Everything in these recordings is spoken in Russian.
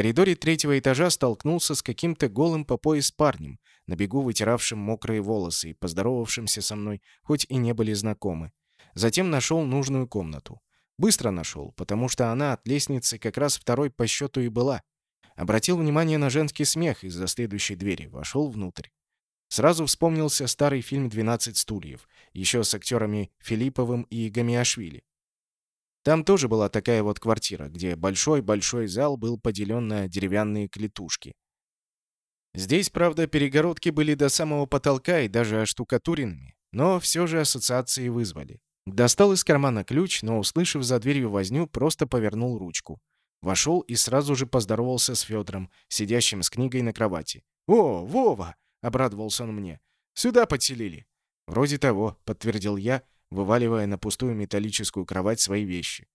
коридоре третьего этажа столкнулся с каким-то голым по пояс парнем, на бегу вытиравшим мокрые волосы и поздоровавшимся со мной, хоть и не были знакомы. Затем нашел нужную комнату. Быстро нашел, потому что она от лестницы как раз второй по счету и была. Обратил внимание на женский смех из-за следующей двери, вошел внутрь. Сразу вспомнился старый фильм «12 стульев», еще с актерами Филипповым и Гамиашвили. Там тоже была такая вот квартира, где большой-большой зал был поделен на деревянные клетушки. Здесь, правда, перегородки были до самого потолка и даже оштукатуренными, но все же ассоциации вызвали. Достал из кармана ключ, но, услышав за дверью возню, просто повернул ручку. Вошел и сразу же поздоровался с Федором, сидящим с книгой на кровати. «О, Вова!» — обрадовался он мне. «Сюда подселили». «Вроде того», — подтвердил я, вываливая на пустую металлическую кровать свои вещи.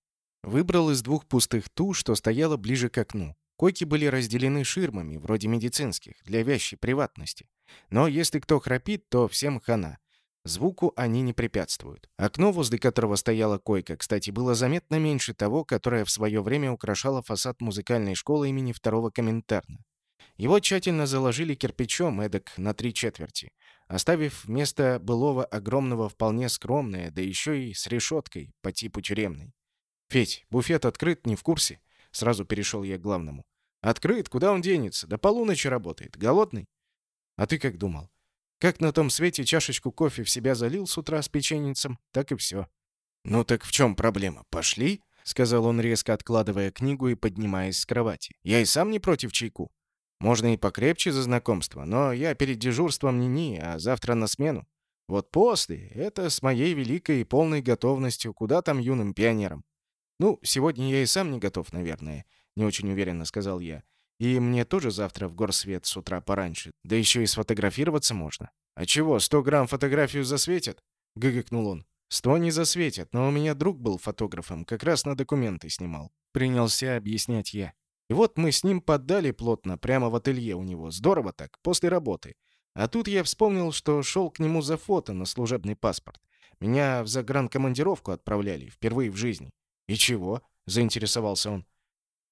Выбрал из двух пустых ту, что стояла ближе к окну. Койки были разделены ширмами, вроде медицинских, для вящей приватности. Но если кто храпит, то всем хана. Звуку они не препятствуют. Окно, возле которого стояла койка, кстати, было заметно меньше того, которое в свое время украшало фасад музыкальной школы имени второго Коминтерна. Его тщательно заложили кирпичом эдак на три четверти, оставив вместо былого огромного вполне скромное, да еще и с решеткой по типу тюремной. «Федь, буфет открыт, не в курсе?» Сразу перешел я к главному. «Открыт? Куда он денется? До полуночи работает. Голодный?» «А ты как думал? Как на том свете чашечку кофе в себя залил с утра с печеньцем, так и все». «Ну так в чем проблема? Пошли?» — сказал он, резко откладывая книгу и поднимаясь с кровати. «Я и сам не против чайку. Можно и покрепче за знакомство, но я перед дежурством не-не, а завтра на смену. Вот после — это с моей великой и полной готовностью, куда там юным пионерам. Ну, сегодня я и сам не готов, наверное, не очень уверенно сказал я. И мне тоже завтра в горсвет с утра пораньше, да еще и сфотографироваться можно. А чего, сто грамм фотографию засветят? Гыгыкнул он. Сто не засветят, но у меня друг был фотографом, как раз на документы снимал. Принялся объяснять я. И вот мы с ним поддали плотно, прямо в ателье у него. Здорово так, после работы. А тут я вспомнил, что шел к нему за фото на служебный паспорт. Меня в загранкомандировку отправляли, впервые в жизни. «И чего?» — заинтересовался он.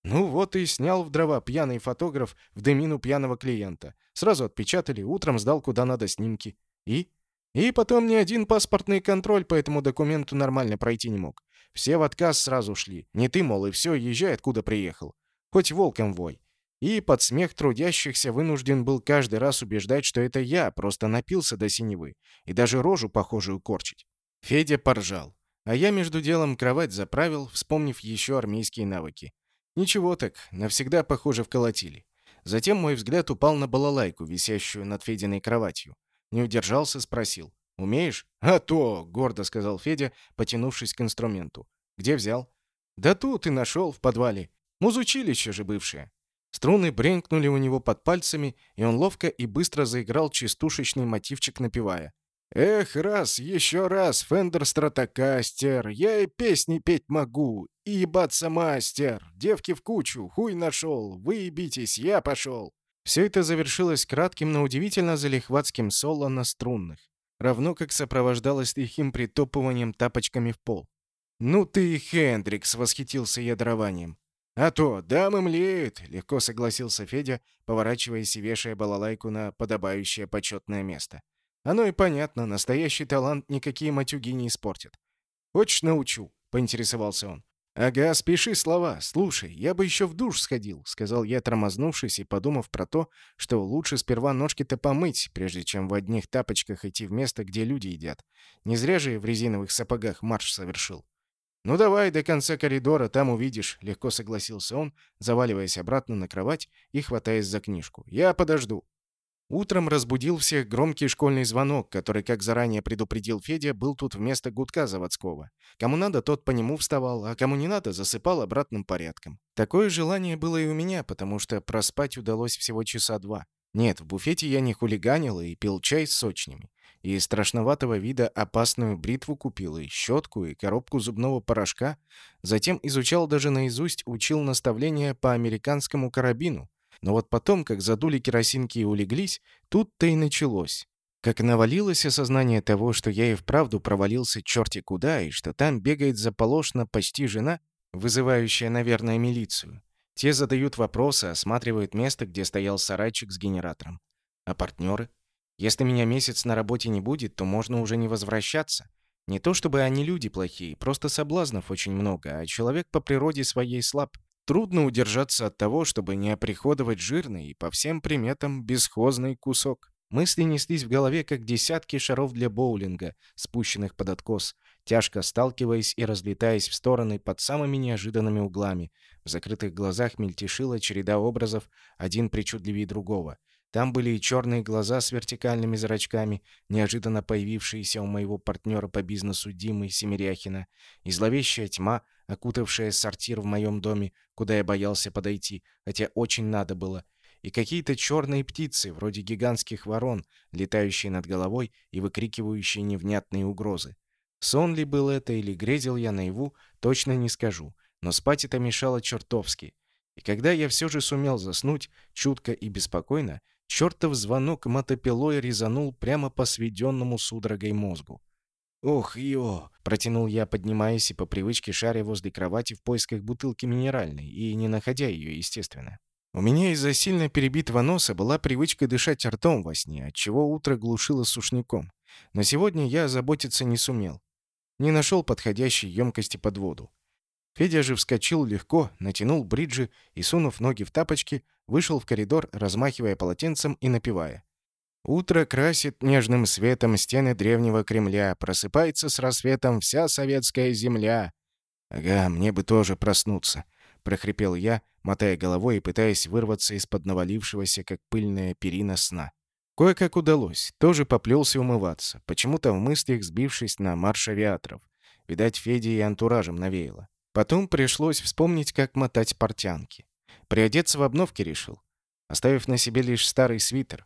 «Ну вот и снял в дрова пьяный фотограф в дымину пьяного клиента. Сразу отпечатали, утром сдал куда надо снимки. И? И потом ни один паспортный контроль по этому документу нормально пройти не мог. Все в отказ сразу шли. Не ты, мол, и все, езжай, откуда приехал хоть волком вой. И под смех трудящихся вынужден был каждый раз убеждать, что это я, просто напился до синевы, и даже рожу похожую корчить. Федя поржал. А я между делом кровать заправил, вспомнив еще армейские навыки. Ничего так, навсегда, похоже, вколотили. Затем мой взгляд упал на балалайку, висящую над Фединой кроватью. Не удержался, спросил. «Умеешь?» «А то!» — гордо сказал Федя, потянувшись к инструменту. «Где взял?» «Да тут и нашел, в подвале. Музучилище же бывшее. Струны бренкнули у него под пальцами, и он ловко и быстро заиграл частушечный мотивчик, напевая. «Эх, раз, еще раз, Фендер Стратокастер, я и песни петь могу, и ебаться мастер, девки в кучу, хуй нашел, выебитесь, я пошел». Все это завершилось кратким, но удивительно залихватским соло на струнных, равно как сопровождалось лихим притопыванием тапочками в пол. «Ну ты и Хендрикс!» — восхитился я дарованием. «А то, дамы млеют!» — легко согласился Федя, поворачиваясь и вешая балалайку на подобающее почетное место. «Оно и понятно, настоящий талант никакие матюги не испортят». «Хочешь, научу?» — поинтересовался он. «Ага, спеши слова. Слушай, я бы еще в душ сходил», — сказал я, тормознувшись и подумав про то, что лучше сперва ножки-то помыть, прежде чем в одних тапочках идти в место, где люди едят. Не зря же в резиновых сапогах марш совершил. «Ну давай до конца коридора, там увидишь», — легко согласился он, заваливаясь обратно на кровать и хватаясь за книжку. «Я подожду». Утром разбудил всех громкий школьный звонок, который, как заранее предупредил Федя, был тут вместо гудка заводского. Кому надо, тот по нему вставал, а кому не надо, засыпал обратным порядком. Такое желание было и у меня, потому что проспать удалось всего часа два. Нет, в буфете я не хулиганил и пил чай с сочными и страшноватого вида опасную бритву купил, и щетку, и коробку зубного порошка. Затем изучал даже наизусть, учил наставления по американскому карабину. Но вот потом, как задули керосинки и улеглись, тут-то и началось. Как навалилось осознание того, что я и вправду провалился черти куда, и что там бегает заполошно почти жена, вызывающая, наверное, милицию. Те задают вопросы, осматривают место, где стоял сарайчик с генератором. А партнеры? Если меня месяц на работе не будет, то можно уже не возвращаться. Не то чтобы они люди плохие, просто соблазнов очень много, а человек по природе своей слаб. Трудно удержаться от того, чтобы не оприходовать жирный и по всем приметам бесхозный кусок. Мысли неслись в голове, как десятки шаров для боулинга, спущенных под откос, тяжко сталкиваясь и разлетаясь в стороны под самыми неожиданными углами. В закрытых глазах мельтешила череда образов, один причудливее другого. Там были и черные глаза с вертикальными зрачками, неожиданно появившиеся у моего партнера по бизнесу Димы Семеряхина, и зловещая тьма, окутавшая сортир в моем доме, куда я боялся подойти, хотя очень надо было, и какие-то черные птицы, вроде гигантских ворон, летающие над головой и выкрикивающие невнятные угрозы. Сон ли был это или грезил я наяву, точно не скажу, но спать это мешало чертовски. И когда я все же сумел заснуть, чутко и беспокойно, Чертов звонок мотопилой резанул прямо по сведенному судорогой мозгу. «Ох, ё!» — протянул я, поднимаясь и по привычке шаря возле кровати в поисках бутылки минеральной и не находя ее, естественно. У меня из-за сильно перебитого носа была привычка дышать ртом во сне, отчего утро глушило сушняком. Но сегодня я заботиться не сумел. Не нашел подходящей емкости под воду. Федя же вскочил легко, натянул бриджи и, сунув ноги в тапочки, вышел в коридор, размахивая полотенцем и напевая. «Утро красит нежным светом стены древнего Кремля, просыпается с рассветом вся советская земля». «Ага, мне бы тоже проснуться», — прохрипел я, мотая головой и пытаясь вырваться из-под навалившегося, как пыльная перина сна. Кое-как удалось, тоже поплелся умываться, почему-то в мыслях сбившись на марш авиаторов. Видать, Феде и антуражем навеяло. Потом пришлось вспомнить, как мотать портянки. Приодеться в обновке решил, оставив на себе лишь старый свитер.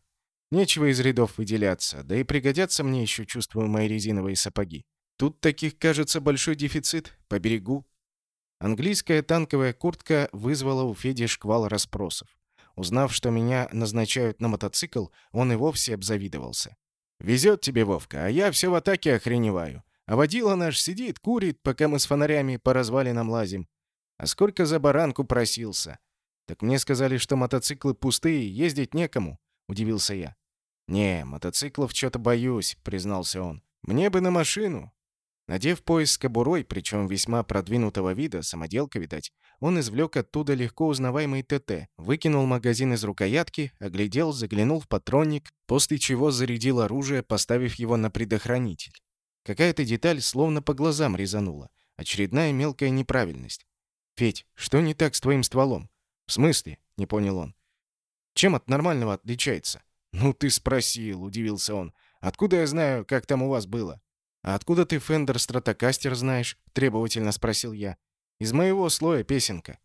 Нечего из рядов выделяться, да и пригодятся мне еще, чувствую, мои резиновые сапоги. Тут таких, кажется, большой дефицит, по берегу. Английская танковая куртка вызвала у Феди шквал расспросов. Узнав, что меня назначают на мотоцикл, он и вовсе обзавидовался. «Везет тебе, Вовка, а я все в атаке охреневаю. А водила наш сидит, курит, пока мы с фонарями по развалинам лазим. А сколько за баранку просился? Так мне сказали, что мотоциклы пустые, ездить некому, удивился я. Не, мотоциклов что-то боюсь, признался он. Мне бы на машину. Надев пояс с кобурой, причем весьма продвинутого вида, самоделка, видать, он извлек оттуда легко узнаваемый ТТ, выкинул магазин из рукоятки, оглядел, заглянул в патронник, после чего зарядил оружие, поставив его на предохранитель. Какая-то деталь словно по глазам резанула. Очередная мелкая неправильность. «Федь, что не так с твоим стволом?» «В смысле?» — не понял он. «Чем от нормального отличается?» «Ну ты спросил», — удивился он. «Откуда я знаю, как там у вас было?» «А откуда ты Фендер Стратокастер знаешь?» — требовательно спросил я. «Из моего слоя песенка».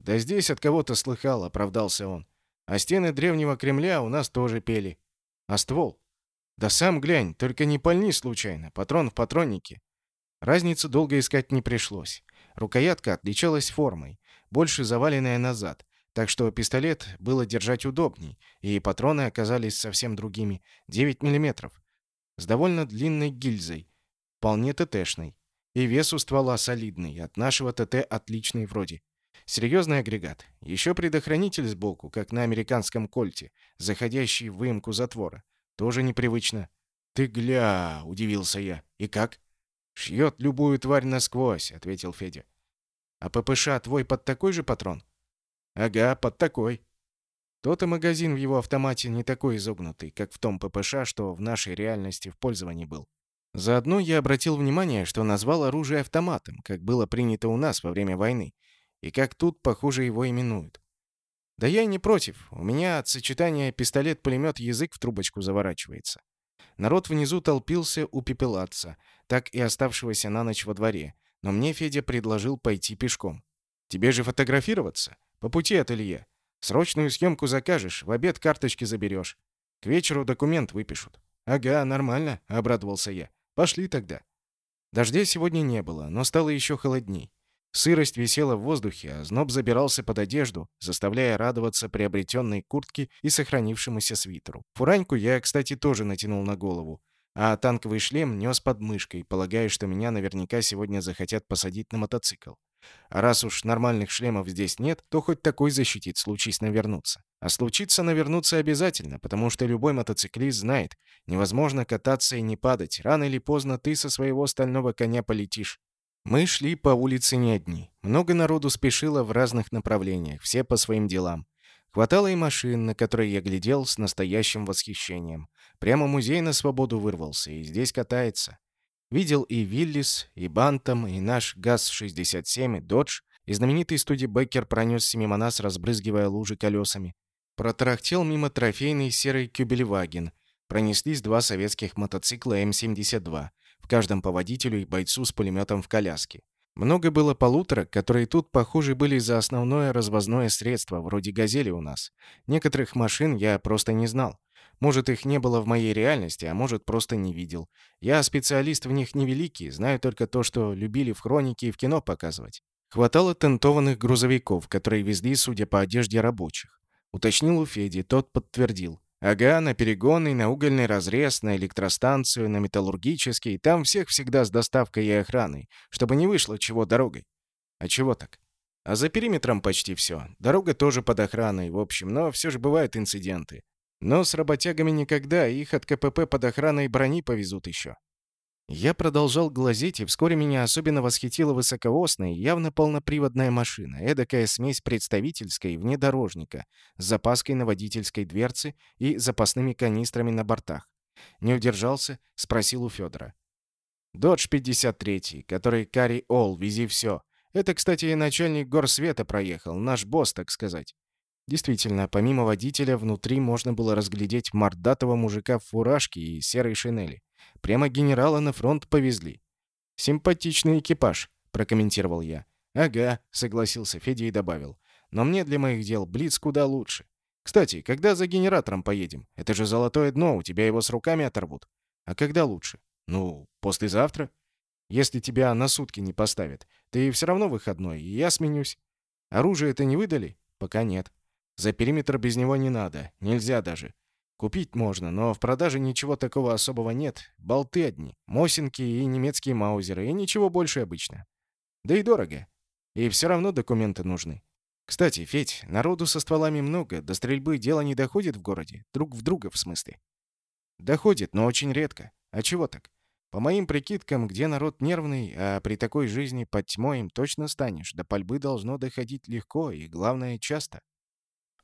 «Да здесь от кого-то слыхал», — оправдался он. «А стены древнего Кремля у нас тоже пели. А ствол?» Да сам глянь, только не пальни случайно. Патрон в патроннике. Разницу долго искать не пришлось. Рукоятка отличалась формой, больше заваленная назад, так что пистолет было держать удобней, и патроны оказались совсем другими. 9 мм. С довольно длинной гильзой. Вполне ТТшной. И вес у ствола солидный, от нашего ТТ отличный вроде. Серьезный агрегат. Еще предохранитель сбоку, как на американском кольте, заходящий в выемку затвора. Тоже непривычно. «Ты гля!» — удивился я. «И как?» «Шьет любую тварь насквозь», — ответил Федя. «А ППШ твой под такой же патрон?» «Ага, под такой». Тот и магазин в его автомате не такой изогнутый, как в том ППШ, что в нашей реальности в пользовании был. Заодно я обратил внимание, что назвал оружие автоматом, как было принято у нас во время войны, и как тут, похоже, его именуют. Да я и не против. У меня от сочетания пистолет-пулемет язык в трубочку заворачивается. Народ внизу толпился у пепелаца, так и оставшегося на ночь во дворе. Но мне Федя предложил пойти пешком. Тебе же фотографироваться? По пути от Илье. Срочную съемку закажешь, в обед карточки заберешь. К вечеру документ выпишут. Ага, нормально, обрадовался я. Пошли тогда. Дождя сегодня не было, но стало еще холодней. Сырость висела в воздухе, а зноб забирался под одежду, заставляя радоваться приобретенной куртке и сохранившемуся свитеру. Фураньку я, кстати, тоже натянул на голову, а танковый шлем нес под мышкой, полагая, что меня наверняка сегодня захотят посадить на мотоцикл. А раз уж нормальных шлемов здесь нет, то хоть такой защитит, случись навернуться. А случится навернуться обязательно, потому что любой мотоциклист знает, невозможно кататься и не падать. Рано или поздно ты со своего стального коня полетишь. Мы шли по улице не одни. Много народу спешило в разных направлениях, все по своим делам. Хватало и машин, на которые я глядел с настоящим восхищением. Прямо музей на свободу вырвался, и здесь катается. Видел и Виллис, и Бантом, и наш ГАЗ-67, и Додж, и знаменитый студибекер пронесся мимо нас, разбрызгивая лужи колесами. Протарахтел мимо трофейный серый кюбельваген. Пронеслись два советских мотоцикла М-72, в каждом по водителю и бойцу с пулеметом в коляске. Много было полуторок, которые тут, похоже, были за основное развозное средство, вроде «Газели» у нас. Некоторых машин я просто не знал. Может, их не было в моей реальности, а может, просто не видел. Я специалист в них невеликий, знаю только то, что любили в хронике и в кино показывать. Хватало тентованных грузовиков, которые везли, судя по одежде, рабочих. Уточнил у Феди, тот подтвердил. Ага, на перегонный, на угольный разрез, на электростанцию, на металлургический. Там всех всегда с доставкой и охраной, чтобы не вышло чего дорогой. А чего так? А за периметром почти все. Дорога тоже под охраной, в общем, но все же бывают инциденты. Но с работягами никогда, их от КПП под охраной брони повезут еще. Я продолжал глазеть, и вскоре меня особенно восхитила высоковозная, явно полноприводная машина, эдакая смесь представительской и внедорожника, с запаской на водительской дверце и запасными канистрами на бортах. Не удержался, спросил у Федора. «Додж 53, который Карри Ол, вези все. Это, кстати, и начальник горсвета проехал, наш босс, так сказать. Действительно, помимо водителя, внутри можно было разглядеть мордатого мужика в фуражке и серой шинели. Прямо генерала на фронт повезли. «Симпатичный экипаж», — прокомментировал я. «Ага», — согласился Федя и добавил. «Но мне для моих дел Блиц куда лучше. Кстати, когда за генератором поедем? Это же золотое дно, у тебя его с руками оторвут. А когда лучше? Ну, послезавтра. Если тебя на сутки не поставят, ты все равно выходной, и я сменюсь. Оружие это не выдали? Пока нет. За периметр без него не надо, нельзя даже. Купить можно, но в продаже ничего такого особого нет. Болты одни, мосинки и немецкие маузеры, и ничего больше обычно. Да и дорого. И все равно документы нужны. Кстати, Федь, народу со стволами много, до стрельбы дело не доходит в городе. Друг в друга, в смысле. Доходит, но очень редко. А чего так? По моим прикидкам, где народ нервный, а при такой жизни под тьмой им точно станешь, до пальбы должно доходить легко и, главное, часто.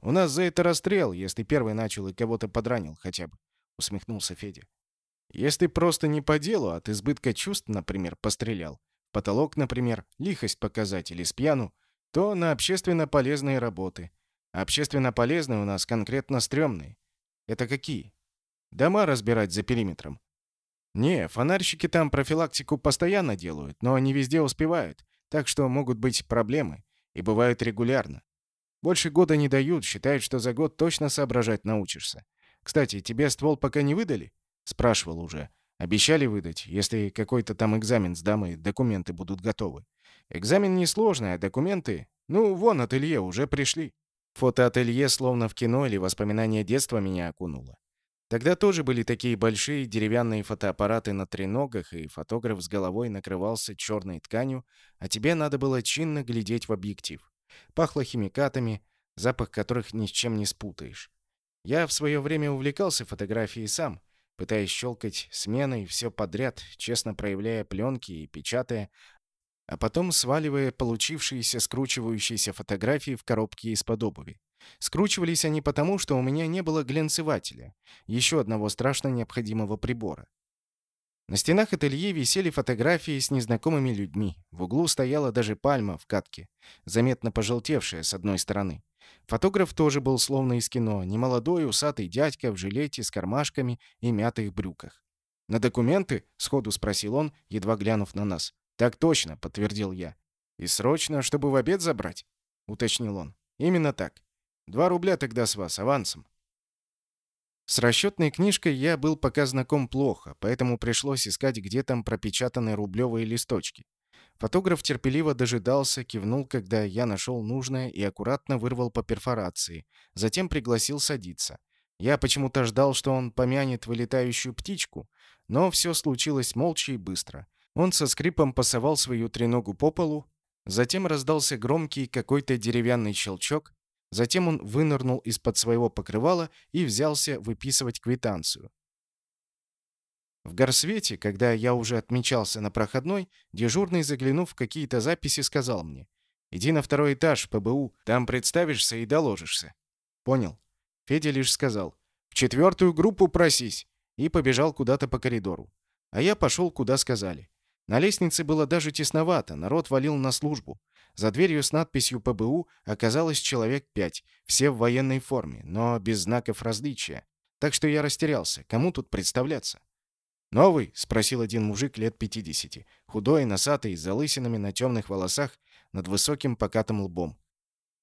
«У нас за это расстрел, если первый начал и кого-то подранил хотя бы», — усмехнулся Федя. «Если просто не по делу, от избытка чувств, например, пострелял, потолок, например, лихость показать или спьяну, то на общественно полезные работы. А общественно полезные у нас конкретно стрёмные. Это какие? Дома разбирать за периметром. Не, фонарщики там профилактику постоянно делают, но они везде успевают, так что могут быть проблемы, и бывают регулярно. Больше года не дают, считают, что за год точно соображать научишься. Кстати, тебе ствол пока не выдали? Спрашивал уже. Обещали выдать, если какой-то там экзамен сдам и документы будут готовы. Экзамен несложный, а документы... Ну, вон ателье уже пришли. Фотоателье словно в кино или воспоминания детства меня окунуло. Тогда тоже были такие большие деревянные фотоаппараты на треногах, и фотограф с головой накрывался черной тканью, а тебе надо было чинно глядеть в объектив. Пахло химикатами, запах которых ни с чем не спутаешь. Я в свое время увлекался фотографией сам, пытаясь щелкать сменой все подряд, честно проявляя пленки и печатая, а потом сваливая получившиеся скручивающиеся фотографии в коробки из-под обуви. Скручивались они потому, что у меня не было глянцевателя, еще одного страшно необходимого прибора. На стенах ателье висели фотографии с незнакомыми людьми. В углу стояла даже пальма в катке, заметно пожелтевшая с одной стороны. Фотограф тоже был словно из кино, немолодой усатый дядька в жилете с кармашками и мятых брюках. «На документы?» — сходу спросил он, едва глянув на нас. «Так точно», — подтвердил я. «И срочно, чтобы в обед забрать?» — уточнил он. «Именно так. Два рубля тогда с вас, авансом». С расчетной книжкой я был пока знаком плохо, поэтому пришлось искать, где там пропечатаны рублевые листочки. Фотограф терпеливо дожидался, кивнул, когда я нашел нужное и аккуратно вырвал по перфорации. Затем пригласил садиться. Я почему-то ждал, что он помянет вылетающую птичку, но все случилось молча и быстро. Он со скрипом пасовал свою треногу по полу, Затем раздался громкий какой-то деревянный щелчок. Затем он вынырнул из-под своего покрывала и взялся выписывать квитанцию. В горсвете, когда я уже отмечался на проходной, дежурный, заглянув в какие-то записи, сказал мне, «Иди на второй этаж, ПБУ, там представишься и доложишься». «Понял». Федя лишь сказал, «В четвертую группу просись», и побежал куда-то по коридору. А я пошел, куда сказали. На лестнице было даже тесновато, народ валил на службу. За дверью с надписью «ПБУ» оказалось человек пять, все в военной форме, но без знаков различия. Так что я растерялся, кому тут представляться? «Новый?» — спросил один мужик лет пятидесяти, худой, носатый, с залысинами на темных волосах, над высоким покатым лбом.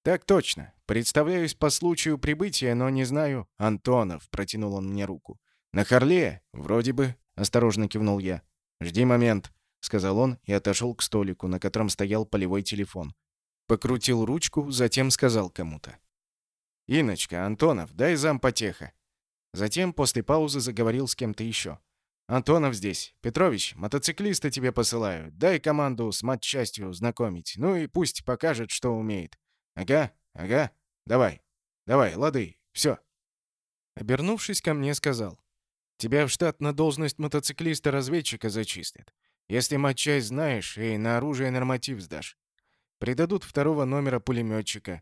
«Так точно. Представляюсь по случаю прибытия, но не знаю». «Антонов», — протянул он мне руку. «На Харле? Вроде бы», — осторожно кивнул я. «Жди момент», сказал он и отошел к столику, на котором стоял полевой телефон. Покрутил ручку, затем сказал кому-то. «Иночка, Антонов, дай зампотеха». Затем, после паузы, заговорил с кем-то еще. «Антонов здесь. Петрович, мотоциклиста тебе посылаю. Дай команду с матчастью знакомить. Ну и пусть покажет, что умеет. Ага, ага. Давай. Давай, лады. Все». Обернувшись ко мне, сказал. «Тебя в штат на должность мотоциклиста-разведчика зачистят. Если матчасть знаешь и на оружие норматив сдашь. Придадут второго номера пулеметчика.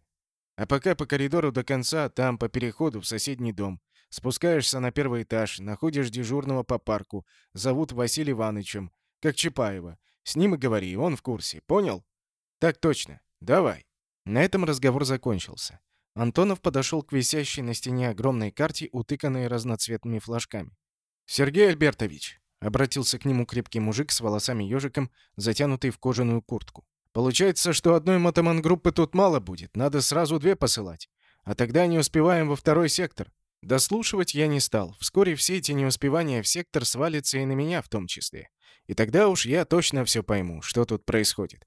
А пока по коридору до конца, там по переходу в соседний дом. Спускаешься на первый этаж, находишь дежурного по парку. Зовут Василий Ивановичем, как Чапаева. С ним и говори, он в курсе. Понял? Так точно. Давай. На этом разговор закончился. Антонов подошел к висящей на стене огромной карте, утыканной разноцветными флажками. «Сергей Альбертович, Обратился к нему крепкий мужик с волосами-ежиком, затянутый в кожаную куртку. «Получается, что одной мотоман-группы тут мало будет, надо сразу две посылать. А тогда не успеваем во второй сектор». Дослушивать я не стал. Вскоре все эти неуспевания в сектор свалятся и на меня в том числе. И тогда уж я точно все пойму, что тут происходит.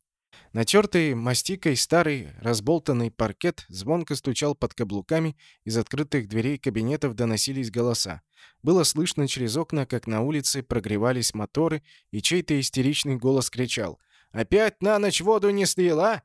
Натертый мастикой старый разболтанный паркет звонко стучал под каблуками, из открытых дверей кабинетов доносились голоса. Было слышно через окна, как на улице прогревались моторы, и чей-то истеричный голос кричал. «Опять на ночь воду не слил, а?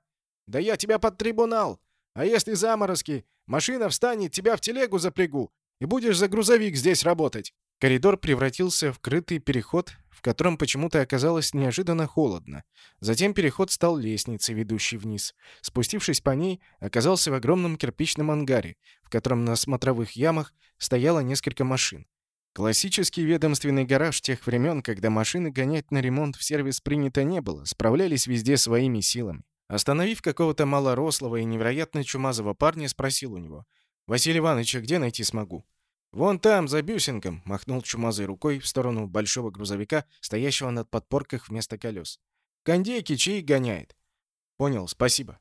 Да я тебя под трибунал! А если заморозки? Машина встанет, тебя в телегу запрягу, и будешь за грузовик здесь работать!» Коридор превратился в крытый переход, в котором почему-то оказалось неожиданно холодно. Затем переход стал лестницей, ведущей вниз. Спустившись по ней, оказался в огромном кирпичном ангаре, в котором на смотровых ямах стояло несколько машин. Классический ведомственный гараж тех времен, когда машины гонять на ремонт в сервис принято не было, справлялись везде своими силами. Остановив какого-то малорослого и невероятно чумазого парня, спросил у него. «Василий Иванович, а где найти смогу?» «Вон там, за бюсингом», — махнул чумазой рукой в сторону большого грузовика, стоящего над подпорках вместо колес. «Кондейки чьи гоняет». «Понял, спасибо».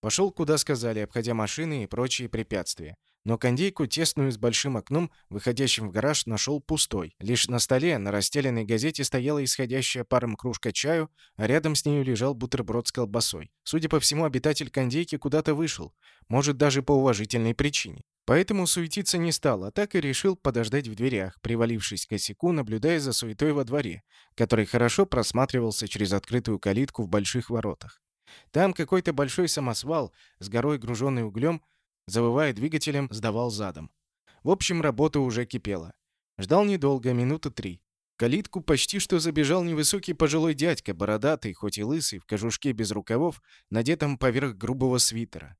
Пошел, куда сказали, обходя машины и прочие препятствия. Но кондейку, тесную с большим окном, выходящим в гараж, нашел пустой. Лишь на столе, на расстеленной газете, стояла исходящая паром кружка чаю, а рядом с нею лежал бутерброд с колбасой. Судя по всему, обитатель кондейки куда-то вышел. Может, даже по уважительной причине. Поэтому суетиться не стал, а так и решил подождать в дверях, привалившись к косяку, наблюдая за суетой во дворе, который хорошо просматривался через открытую калитку в больших воротах. Там какой-то большой самосвал с горой груженный углем, завывая двигателем, сдавал задом. В общем, работа уже кипела. Ждал недолго, минуты три. В калитку почти что забежал невысокий пожилой дядька, бородатый, хоть и лысый, в кожушке без рукавов, надетом поверх грубого свитера.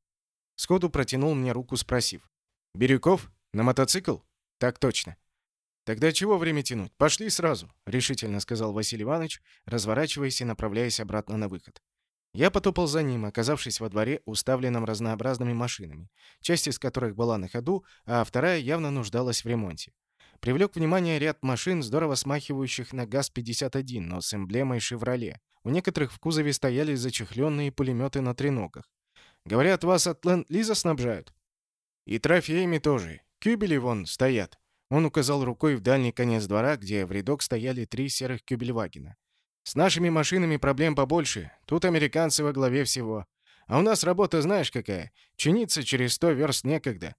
Сходу протянул мне руку, спросив. «Бирюков? На мотоцикл?» «Так точно». «Тогда чего время тянуть? Пошли сразу», — решительно сказал Василий Иванович, разворачиваясь и направляясь обратно на выход. Я потопал за ним, оказавшись во дворе, уставленном разнообразными машинами, часть из которых была на ходу, а вторая явно нуждалась в ремонте. Привлек внимание ряд машин, здорово смахивающих на ГАЗ-51, но с эмблемой «Шевроле». У некоторых в кузове стояли зачехленные пулеметы на треногах. «Говорят, вас от Ленд-Лиза снабжают?» И трофеями тоже. Кюбели вон стоят. Он указал рукой в дальний конец двора, где в рядок стояли три серых кюбельвагена. С нашими машинами проблем побольше. Тут американцы во главе всего. А у нас работа знаешь какая? Чиниться через сто верст некогда.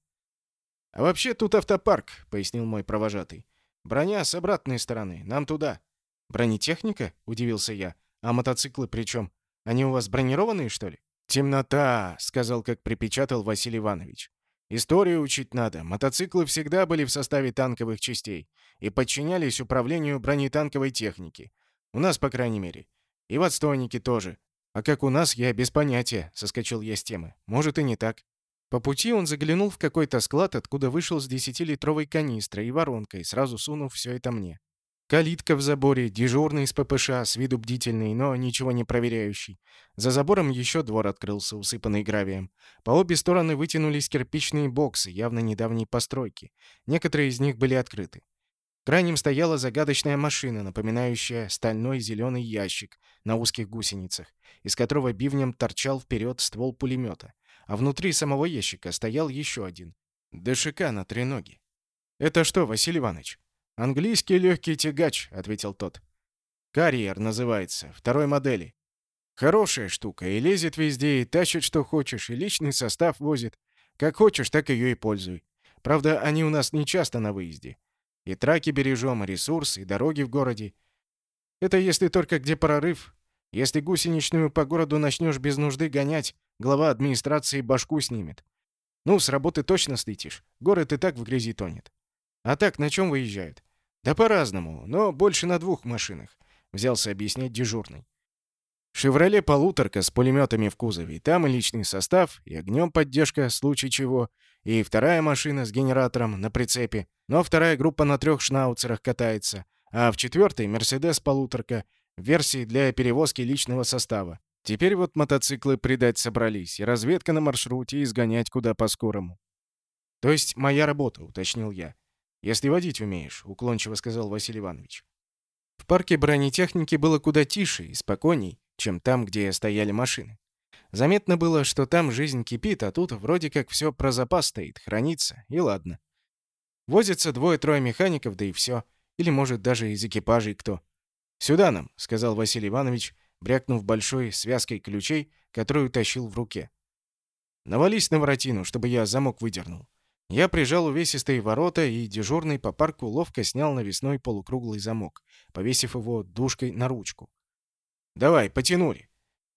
А вообще тут автопарк, пояснил мой провожатый. Броня с обратной стороны. Нам туда. Бронетехника? Удивился я. А мотоциклы при чем? Они у вас бронированные, что ли?» «Темнота», — сказал, как припечатал Василий Иванович. «Историю учить надо. Мотоциклы всегда были в составе танковых частей и подчинялись управлению бронетанковой техники. У нас, по крайней мере. И в отстойнике тоже. А как у нас, я без понятия», — соскочил я с темы. «Может, и не так». По пути он заглянул в какой-то склад, откуда вышел с десятилитровой канистрой и воронкой, сразу сунув все это мне. Калитка в заборе, дежурный из ППШ, с виду бдительный, но ничего не проверяющий. За забором еще двор открылся, усыпанный гравием. По обе стороны вытянулись кирпичные боксы, явно недавней постройки. Некоторые из них были открыты. Крайним стояла загадочная машина, напоминающая стальной зеленый ящик на узких гусеницах, из которого бивнем торчал вперед ствол пулемета. А внутри самого ящика стоял еще один. ДШК на треноге. «Это что, Василий Иванович?» «Английский легкий тягач», — ответил тот. «Карьер называется, второй модели. Хорошая штука, и лезет везде, и тащит, что хочешь, и личный состав возит. Как хочешь, так ее и пользуй. Правда, они у нас не часто на выезде. И траки бережем, и ресурс, и дороги в городе. Это если только где прорыв. Если гусеничную по городу начнешь без нужды гонять, глава администрации башку снимет. Ну, с работы точно слетишь. Город и так в грязи тонет. А так, на чем выезжают? «Да по-разному, но больше на двух машинах», — взялся объяснять дежурный. «Шевроле полуторка с пулеметами в кузове. Там и личный состав, и огнем поддержка, в случае чего, и вторая машина с генератором на прицепе. Но вторая группа на трех шнауцерах катается, а в четвертой — Мерседес полуторка, версии для перевозки личного состава. Теперь вот мотоциклы придать собрались, и разведка на маршруте, и сгонять куда по-скорому. «То есть моя работа», — уточнил я. «Если водить умеешь», — уклончиво сказал Василий Иванович. В парке бронетехники было куда тише и спокойней, чем там, где стояли машины. Заметно было, что там жизнь кипит, а тут вроде как все про запас стоит, хранится, и ладно. Возятся двое-трое механиков, да и все. Или, может, даже из экипажей кто. «Сюда нам», — сказал Василий Иванович, брякнув большой связкой ключей, которую тащил в руке. «Навались на воротину, чтобы я замок выдернул». Я прижал увесистые ворота, и дежурный по парку ловко снял навесной полукруглый замок, повесив его душкой на ручку. «Давай, потянули!»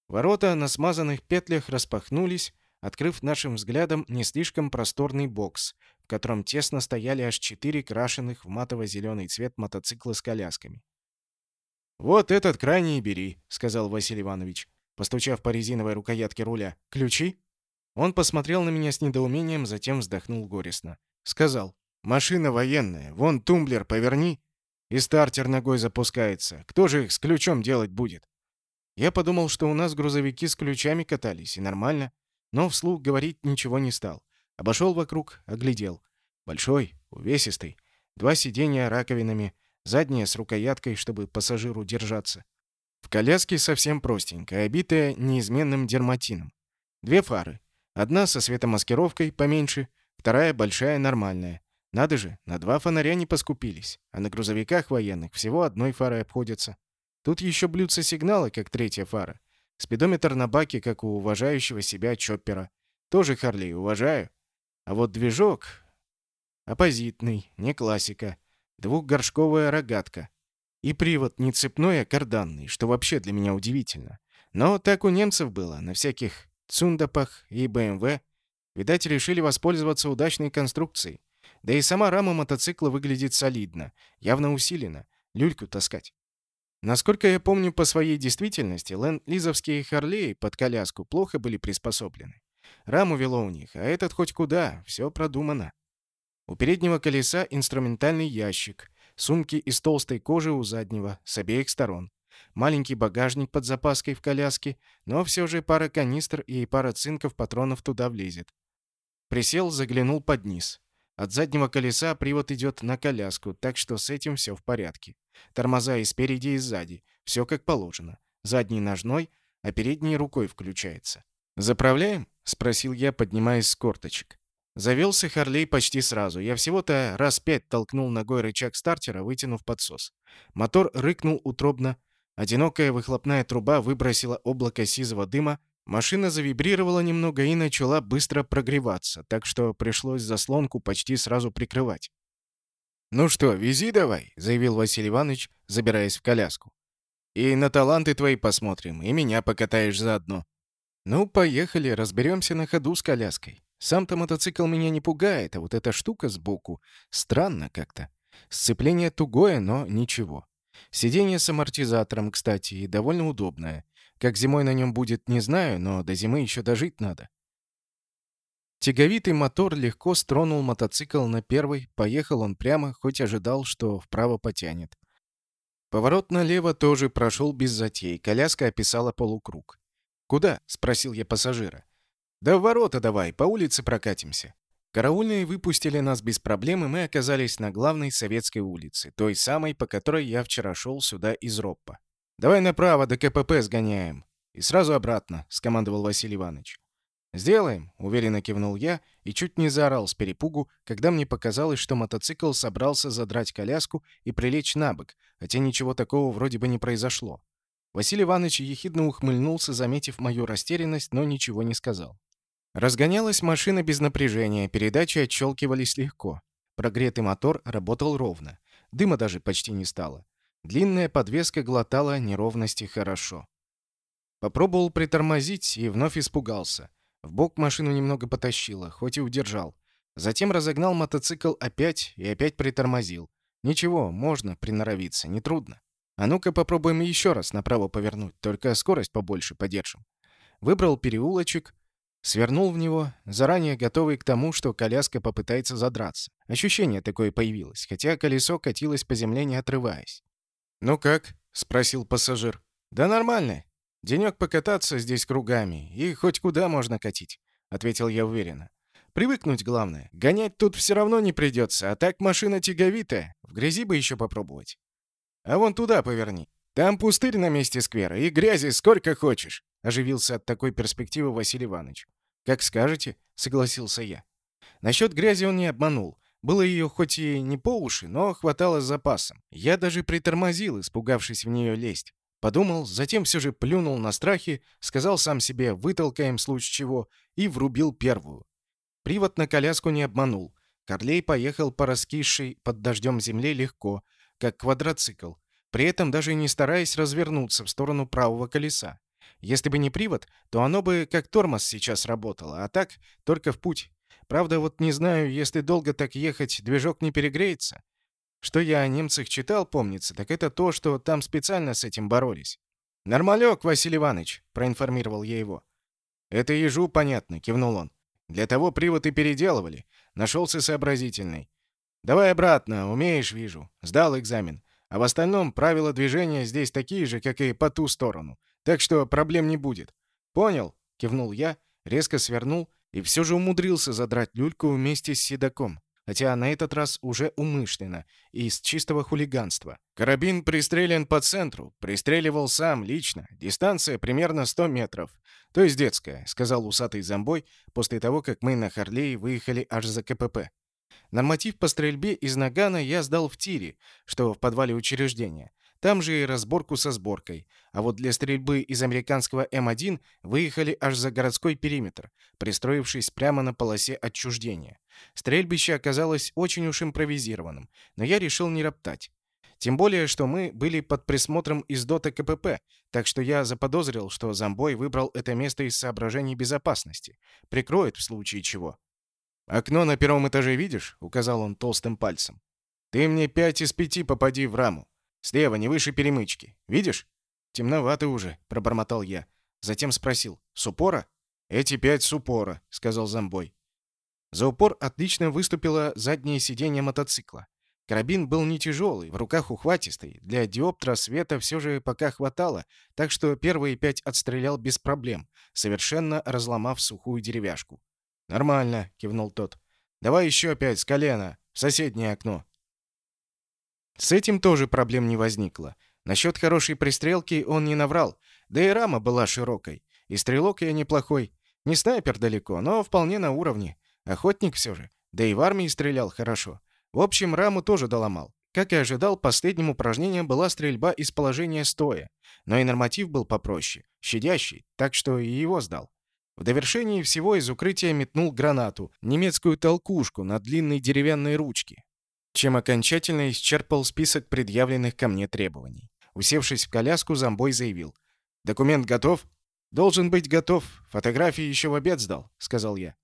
Ворота на смазанных петлях распахнулись, открыв нашим взглядом не слишком просторный бокс, в котором тесно стояли аж четыре крашеных в матово-зеленый цвет мотоцикла с колясками. «Вот этот крайний бери», — сказал Василий Иванович, постучав по резиновой рукоятке руля. «Ключи?» Он посмотрел на меня с недоумением, затем вздохнул горестно. Сказал, «Машина военная, вон тумблер поверни, и стартер ногой запускается. Кто же их с ключом делать будет?» Я подумал, что у нас грузовики с ключами катались, и нормально, но вслух говорить ничего не стал. Обошел вокруг, оглядел. Большой, увесистый, два сиденья раковинами, заднее с рукояткой, чтобы пассажиру держаться. В коляске совсем простенькая, обитая неизменным дерматином. Две фары, Одна со светомаскировкой поменьше, вторая большая нормальная. Надо же, на два фонаря не поскупились, а на грузовиках военных всего одной фарой обходятся. Тут еще блюдца сигналы, как третья фара. Спидометр на баке, как у уважающего себя чоппера. Тоже Харли, уважаю. А вот движок... Оппозитный, не классика. Двухгоршковая рогатка. И привод не цепной, а карданный, что вообще для меня удивительно. Но так у немцев было, на всяких Цундапах и БМВ, видать, решили воспользоваться удачной конструкцией. Да и сама рама мотоцикла выглядит солидно, явно усилена. Люльку таскать. Насколько я помню по своей действительности, ленд-лизовские Харлеи под коляску плохо были приспособлены. Раму вело у них, а этот хоть куда, все продумано. У переднего колеса инструментальный ящик, сумки из толстой кожи у заднего, с обеих сторон маленький багажник под запаской в коляске, но все же пара канистр и пара цинков патронов туда влезет. Присел, заглянул под низ. От заднего колеса привод идет на коляску, так что с этим все в порядке. Тормоза и спереди, и сзади. Все как положено. Задний ножной, а передний рукой включается. «Заправляем?» — спросил я, поднимаясь с корточек. Завелся Харлей почти сразу. Я всего-то раз пять толкнул ногой рычаг стартера, вытянув подсос. Мотор рыкнул утробно, Одинокая выхлопная труба выбросила облако сизого дыма, машина завибрировала немного и начала быстро прогреваться, так что пришлось заслонку почти сразу прикрывать. «Ну что, вези давай», — заявил Василий Иванович, забираясь в коляску. И на таланты твои посмотрим, и меня покатаешь заодно». «Ну, поехали, разберемся на ходу с коляской. Сам-то мотоцикл меня не пугает, а вот эта штука сбоку странно как-то. Сцепление тугое, но ничего. Сиденье с амортизатором, кстати, и довольно удобное. Как зимой на нем будет, не знаю, но до зимы еще дожить надо. Тяговитый мотор легко стронул мотоцикл на первый, поехал он прямо, хоть ожидал, что вправо потянет. Поворот налево тоже прошел без затей, коляска описала полукруг. «Куда?» — спросил я пассажира. «Да в ворота давай, по улице прокатимся». Караульные выпустили нас без проблем, и мы оказались на главной советской улице, той самой, по которой я вчера шел сюда из Роппа. «Давай направо, до КПП сгоняем. И сразу обратно», — скомандовал Василий Иванович. «Сделаем», — уверенно кивнул я и чуть не заорал с перепугу, когда мне показалось, что мотоцикл собрался задрать коляску и прилечь на бок, хотя ничего такого вроде бы не произошло. Василий Иванович ехидно ухмыльнулся, заметив мою растерянность, но ничего не сказал. Разгонялась машина без напряжения, передачи отщелкивались легко. Прогретый мотор работал ровно. Дыма даже почти не стало. Длинная подвеска глотала неровности хорошо. Попробовал притормозить и вновь испугался. В бок машину немного потащило, хоть и удержал. Затем разогнал мотоцикл опять и опять притормозил. Ничего, можно приноровиться, нетрудно. А ну-ка попробуем еще раз направо повернуть, только скорость побольше подержим. Выбрал переулочек, свернул в него, заранее готовый к тому, что коляска попытается задраться. Ощущение такое появилось, хотя колесо катилось по земле, не отрываясь. «Ну как?» — спросил пассажир. «Да нормально. Денек покататься здесь кругами, и хоть куда можно катить», — ответил я уверенно. «Привыкнуть главное. Гонять тут все равно не придется, а так машина тяговитая. В грязи бы еще попробовать. А вон туда поверни. Там пустырь на месте сквера, и грязи сколько хочешь», — оживился от такой перспективы Василий Иванович. «Как скажете», — согласился я. Насчет грязи он не обманул. Было ее хоть и не по уши, но хватало с запасом. Я даже притормозил, испугавшись в нее лезть. Подумал, затем все же плюнул на страхи, сказал сам себе «вытолкаем случай чего» и врубил первую. Привод на коляску не обманул. Корлей поехал по раскисшей под дождем земле легко, как квадроцикл, при этом даже не стараясь развернуться в сторону правого колеса. Если бы не привод, то оно бы как тормоз сейчас работало, а так только в путь. Правда, вот не знаю, если долго так ехать, движок не перегреется. Что я о немцах читал, помнится, так это то, что там специально с этим боролись. «Нормалек, Василий Иванович», — проинформировал я его. «Это ежу понятно», — кивнул он. «Для того привод и переделывали. Нашелся сообразительный. Давай обратно, умеешь, вижу. Сдал экзамен. А в остальном правила движения здесь такие же, как и по ту сторону. Так что проблем не будет. Понял?» — кивнул я, резко свернул и все же умудрился задрать люльку вместе с седаком хотя на этот раз уже умышленно и из чистого хулиганства. Карабин пристрелен по центру, пристреливал сам, лично. Дистанция примерно 100 метров. То есть детская, сказал усатый зомбой после того, как мы на Харлее выехали аж за КПП. Норматив по стрельбе из нагана я сдал в тире, что в подвале учреждения. Там же и разборку со сборкой. А вот для стрельбы из американского М1 выехали аж за городской периметр, пристроившись прямо на полосе отчуждения. Стрельбище оказалось очень уж импровизированным, но я решил не роптать. Тем более, что мы были под присмотром из ДОТа КПП, так что я заподозрил, что зомбой выбрал это место из соображений безопасности. Прикроет в случае чего. «Окно на первом этаже видишь?» — указал он толстым пальцем. «Ты мне пять из пяти попади в раму. Слева, не выше перемычки. Видишь? Темновато уже, пробормотал я. Затем спросил: "С упора?" "Эти пять с упора", сказал зомбой. За упор отлично выступило заднее сиденье мотоцикла. Карабин был не тяжелый, в руках ухватистый. Для диоптра света все же пока хватало, так что первые пять отстрелял без проблем, совершенно разломав сухую деревяшку. «Нормально», — кивнул тот. «Давай еще пять с колена, в соседнее окно». С этим тоже проблем не возникло. Насчет хорошей пристрелки он не наврал, да и рама была широкой. И стрелок я неплохой. Не снайпер далеко, но вполне на уровне. Охотник все же. Да и в армии стрелял хорошо. В общем, раму тоже доломал. Как и ожидал, последним упражнением была стрельба из положения стоя. Но и норматив был попроще, щадящий, так что и его сдал. В довершении всего из укрытия метнул гранату, немецкую толкушку на длинной деревянной ручке чем окончательно исчерпал список предъявленных ко мне требований. Усевшись в коляску, зомбой заявил. «Документ готов?» «Должен быть готов. Фотографии еще в обед сдал», — сказал я.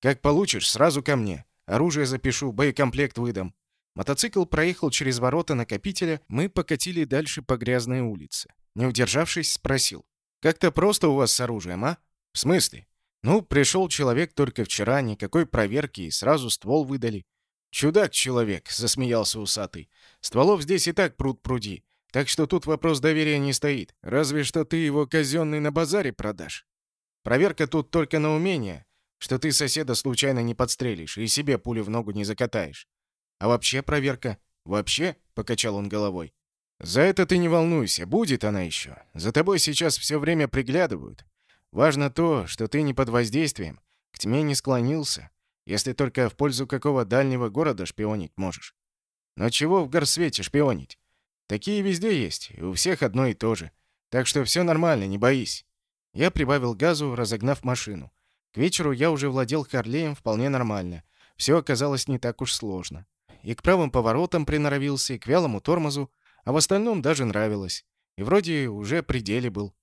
«Как получишь, сразу ко мне. Оружие запишу, боекомплект выдам». Мотоцикл проехал через ворота накопителя, мы покатили дальше по грязной улице. Не удержавшись, спросил. «Как-то просто у вас с оружием, а?» «В смысле?» «Ну, пришел человек только вчера, никакой проверки, и сразу ствол выдали». «Чудак-человек», — засмеялся усатый. «Стволов здесь и так пруд пруди. Так что тут вопрос доверия не стоит. Разве что ты его казенный на базаре продашь. Проверка тут только на умение, что ты соседа случайно не подстрелишь и себе пулю в ногу не закатаешь. А вообще проверка? Вообще? Покачал он головой. За это ты не волнуйся, будет она еще. За тобой сейчас все время приглядывают. Важно то, что ты не под воздействием, к тьме не склонился, если только в пользу какого дальнего города шпионить можешь. Но чего в горсвете шпионить? Такие везде есть, и у всех одно и то же. Так что все нормально, не боись. Я прибавил газу, разогнав машину. К вечеру я уже владел Харлеем вполне нормально. Все оказалось не так уж сложно. И к правым поворотам приноровился, и к вялому тормозу, а в остальном даже нравилось. И вроде уже пределе был.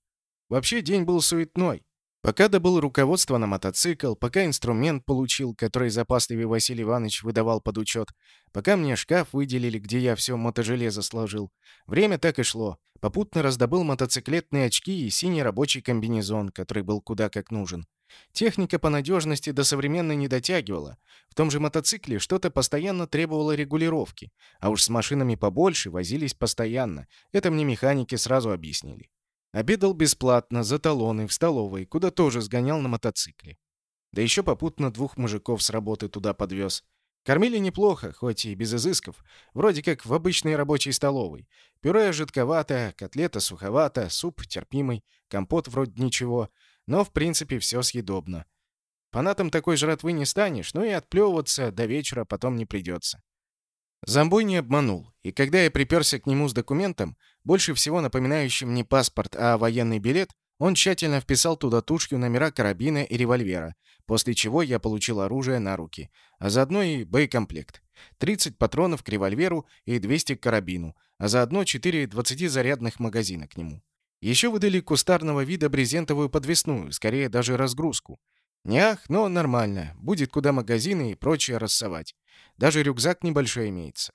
Вообще день был суетной. Пока добыл руководство на мотоцикл, пока инструмент получил, который запасливый Василий Иванович выдавал под учет, пока мне шкаф выделили, где я все мотожелезо сложил, время так и шло. Попутно раздобыл мотоциклетные очки и синий рабочий комбинезон, который был куда как нужен. Техника по надежности до современной не дотягивала. В том же мотоцикле что-то постоянно требовало регулировки, а уж с машинами побольше возились постоянно. Это мне механики сразу объяснили. Обедал бесплатно, за талоны, в столовой, куда тоже сгонял на мотоцикле. Да еще попутно двух мужиков с работы туда подвез. Кормили неплохо, хоть и без изысков, вроде как в обычной рабочей столовой. Пюре жидковатое, котлета суховато, суп терпимый, компот вроде ничего, но в принципе все съедобно. Фанатом такой жратвы не станешь, но и отплевываться до вечера потом не придется. Зомбой не обманул, и когда я приперся к нему с документом, больше всего напоминающим не паспорт, а военный билет, он тщательно вписал туда тушью номера карабина и револьвера, после чего я получил оружие на руки, а заодно и боекомплект. 30 патронов к револьверу и 200 к карабину, а заодно 4 20-зарядных магазина к нему. Еще выдали кустарного вида брезентовую подвесную, скорее даже разгрузку. Не ах, но нормально, будет куда магазины и прочее рассовать. Даже рюкзак небольшой имеется.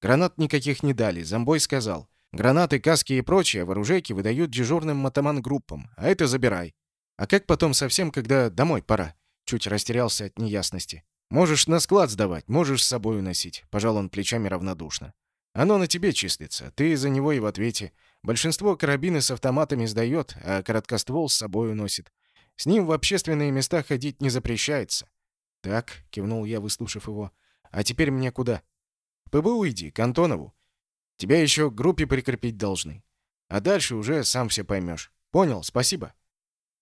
Гранат никаких не дали, зомбой сказал. Гранаты, каски и прочее вооружейки выдают дежурным мотоман-группам, а это забирай. А как потом совсем, когда домой пора? Чуть растерялся от неясности. Можешь на склад сдавать, можешь с собой уносить, пожал он плечами равнодушно. Оно на тебе числится, ты за него и в ответе. Большинство карабины с автоматами сдает, а короткоствол с собой уносит. С ним в общественные места ходить не запрещается. «Так», — кивнул я, выслушав его. «А теперь мне куда?» «ПБУ иди, к Антонову. Тебя еще к группе прикрепить должны. А дальше уже сам все поймешь. Понял, спасибо».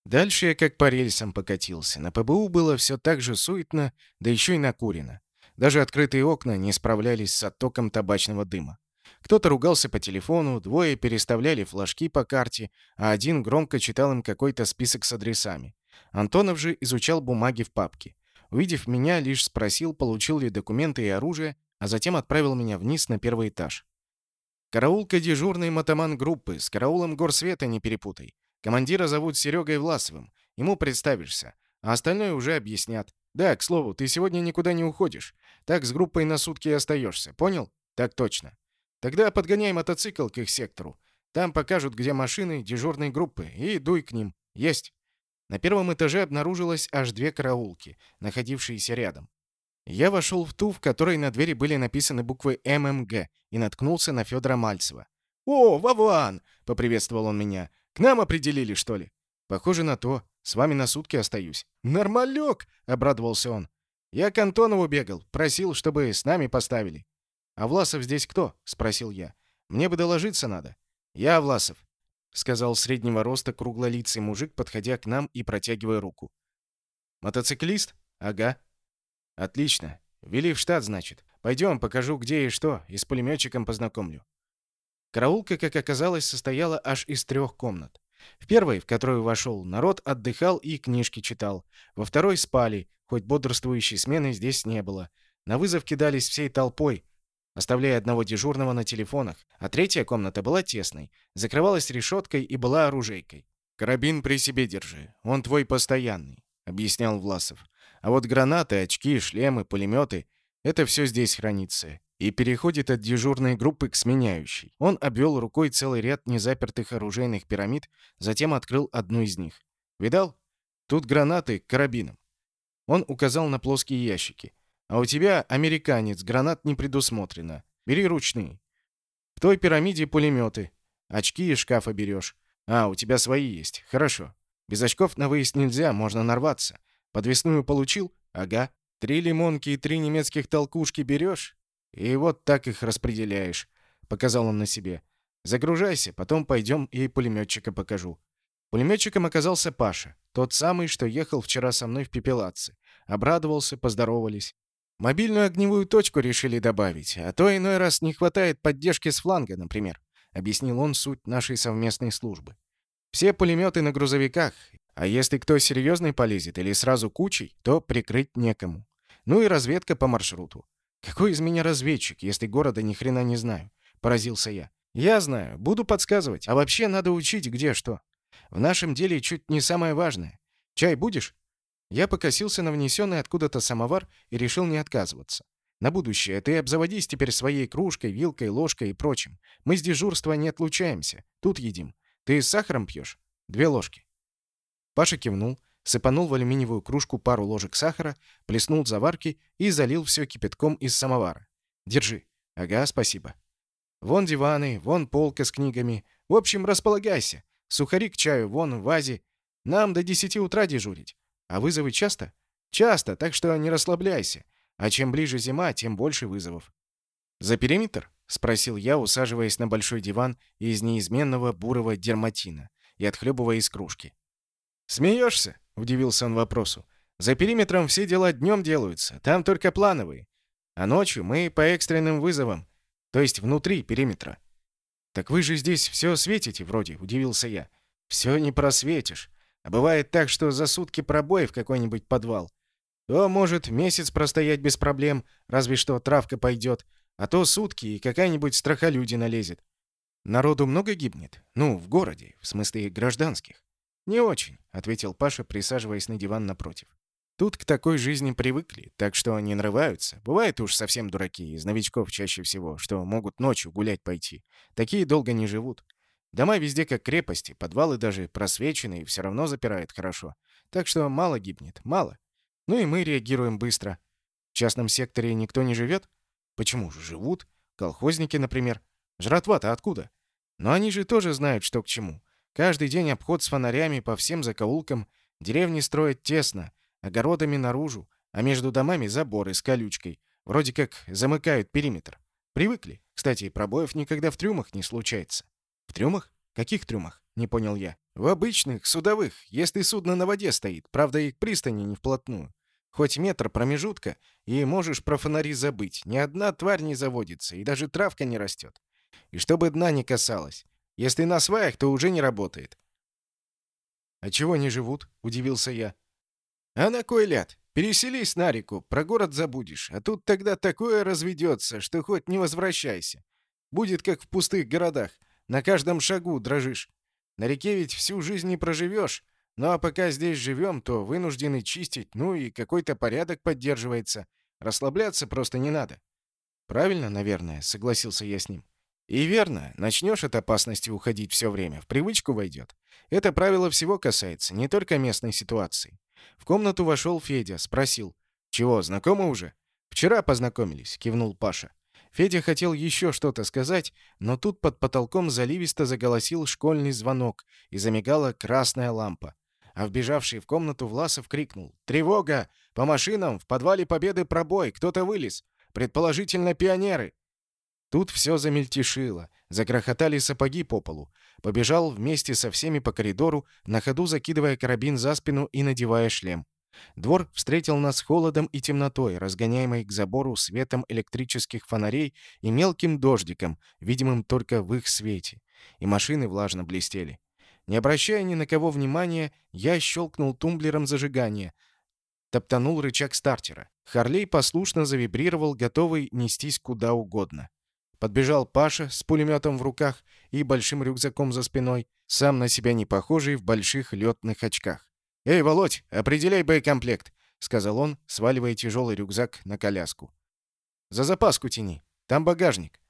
Дальше я как по рельсам покатился. На ПБУ было все так же суетно, да еще и накурено. Даже открытые окна не справлялись с оттоком табачного дыма. Кто-то ругался по телефону, двое переставляли флажки по карте, а один громко читал им какой-то список с адресами. Антонов же изучал бумаги в папке. Увидев меня, лишь спросил, получил ли документы и оружие, а затем отправил меня вниз на первый этаж. «Караулка дежурный мотоман группы, с караулом горсвета не перепутай. Командира зовут Серегой Власовым, ему представишься, а остальное уже объяснят. Да, к слову, ты сегодня никуда не уходишь. Так с группой на сутки и остаешься, понял? Так точно. Тогда подгоняй мотоцикл к их сектору. Там покажут, где машины дежурной группы, и дуй к ним. Есть!» На первом этаже обнаружилось аж две караулки, находившиеся рядом. Я вошел в ту, в которой на двери были написаны буквы ММГ, и наткнулся на Федора Мальцева. «О, Вован!» — поприветствовал он меня. «К нам определили, что ли?» «Похоже на то. С вами на сутки остаюсь». «Нормалек!» — обрадовался он. «Я к Антонову бегал, просил, чтобы с нами поставили». «А Власов здесь кто?» — спросил я. «Мне бы доложиться надо». «Я Власов. — сказал среднего роста круглолицый мужик, подходя к нам и протягивая руку. «Мотоциклист? Ага». «Отлично. Вели в штат, значит. Пойдем, покажу, где и что, и с пулеметчиком познакомлю». Караулка, как оказалось, состояла аж из трех комнат. В первой, в которую вошел, народ отдыхал и книжки читал. Во второй спали, хоть бодрствующей смены здесь не было. На вызов кидались всей толпой. Оставляя одного дежурного на телефонах, а третья комната была тесной, закрывалась решеткой и была оружейкой. «Карабин при себе держи, он твой постоянный», — объяснял Власов. «А вот гранаты, очки, шлемы, пулеметы — это все здесь хранится и переходит от дежурной группы к сменяющей. Он обвел рукой целый ряд незапертых оружейных пирамид, затем открыл одну из них. «Видал? Тут гранаты к карабинам». Он указал на плоские ящики. «А у тебя, американец, гранат не предусмотрено. Бери ручные. В той пирамиде пулеметы. Очки из шкафа берешь. А, у тебя свои есть. Хорошо. Без очков на выезд нельзя, можно нарваться. Подвесную получил? Ага. Три лимонки и три немецких толкушки берешь? И вот так их распределяешь», — показал он на себе. «Загружайся, потом пойдем и пулеметчика покажу». Пулеметчиком оказался Паша, тот самый, что ехал вчера со мной в Пепелаце. Обрадовался, поздоровались. Мобильную огневую точку решили добавить, а то иной раз не хватает поддержки с фланга, например, объяснил он суть нашей совместной службы. Все пулеметы на грузовиках, а если кто серьезный полезет или сразу кучей, то прикрыть некому. Ну и разведка по маршруту. «Какой из меня разведчик, если города ни хрена не знаю?» — поразился я. «Я знаю, буду подсказывать. А вообще надо учить где что. В нашем деле чуть не самое важное. Чай будешь?» Я покосился на внесенный откуда-то самовар и решил не отказываться. «На будущее ты обзаводись теперь своей кружкой, вилкой, ложкой и прочим. Мы с дежурства не отлучаемся. Тут едим. Ты с сахаром пьешь? Две ложки». Паша кивнул, сыпанул в алюминиевую кружку пару ложек сахара, плеснул заварки и залил все кипятком из самовара. «Держи». «Ага, спасибо». «Вон диваны, вон полка с книгами. В общем, располагайся. Сухари к чаю вон в вазе. Нам до десяти утра дежурить. А вызовы часто?» «Часто, так что не расслабляйся. А чем ближе зима, тем больше вызовов». «За периметр?» — спросил я, усаживаясь на большой диван из неизменного бурого дерматина и отхлебывая из кружки. «Смеешься?» — удивился он вопросу. «За периметром все дела днем делаются, там только плановые. А ночью мы по экстренным вызовам, то есть внутри периметра». «Так вы же здесь все светите вроде», — удивился я. «Все не просветишь. А бывает так, что за сутки пробой в какой-нибудь подвал. То, может, месяц простоять без проблем, разве что травка пойдет, а то сутки и какая-нибудь страхолюди налезет. Народу много гибнет? Ну, в городе, в смысле гражданских. «Не очень», — ответил Паша, присаживаясь на диван напротив. «Тут к такой жизни привыкли, так что не нарываются. Бывают уж совсем дураки, из новичков чаще всего, что могут ночью гулять пойти. Такие долго не живут. Дома везде как крепости, подвалы даже просвечены и все равно запирают хорошо. Так что мало гибнет, мало. Ну и мы реагируем быстро. В частном секторе никто не живет? Почему же живут? Колхозники, например. Жратва-то откуда? Но они же тоже знают, что к чему. Каждый день обход с фонарями по всем закоулкам, деревни строят тесно, огородами наружу, а между домами заборы с колючкой. Вроде как замыкают периметр. Привыкли. Кстати, пробоев никогда в трюмах не случается. Трюмах? Каких трюмах? Не понял я. В обычных, судовых, если судно на воде стоит, правда и к пристани не вплотную. Хоть метр промежутка, и можешь про фонари забыть. Ни одна тварь не заводится, и даже травка не растет. И чтобы дна не касалось. Если на сваях, то уже не работает. «А чего не живут?» — удивился я. «А на кой ляд? Переселись на реку, про город забудешь. А тут тогда такое разведется, что хоть не возвращайся. Будет как в пустых городах. На каждом шагу дрожишь. На реке ведь всю жизнь не проживешь. Ну а пока здесь живем, то вынуждены чистить, ну и какой-то порядок поддерживается. Расслабляться просто не надо». «Правильно, наверное», — согласился я с ним. И верно, начнешь от опасности уходить все время, в привычку войдет. Это правило всего касается, не только местной ситуации. В комнату вошел Федя, спросил. «Чего, знакомы уже?» «Вчера познакомились», — кивнул Паша. Федя хотел еще что-то сказать, но тут под потолком заливисто заголосил школьный звонок, и замигала красная лампа. А вбежавший в комнату Власов крикнул. «Тревога! По машинам! В подвале Победы пробой! Кто-то вылез! Предположительно, пионеры!» Тут все замельтешило, загрохотали сапоги по полу. Побежал вместе со всеми по коридору, на ходу закидывая карабин за спину и надевая шлем. Двор встретил нас холодом и темнотой, разгоняемой к забору светом электрических фонарей и мелким дождиком, видимым только в их свете. И машины влажно блестели. Не обращая ни на кого внимания, я щелкнул тумблером зажигания, топтанул рычаг стартера. Харлей послушно завибрировал, готовый нестись куда угодно. Подбежал Паша с пулеметом в руках и большим рюкзаком за спиной, сам на себя не похожий в больших летных очках. «Эй, Володь, определяй боекомплект», — сказал он, сваливая тяжелый рюкзак на коляску. «За запаску тяни. Там багажник».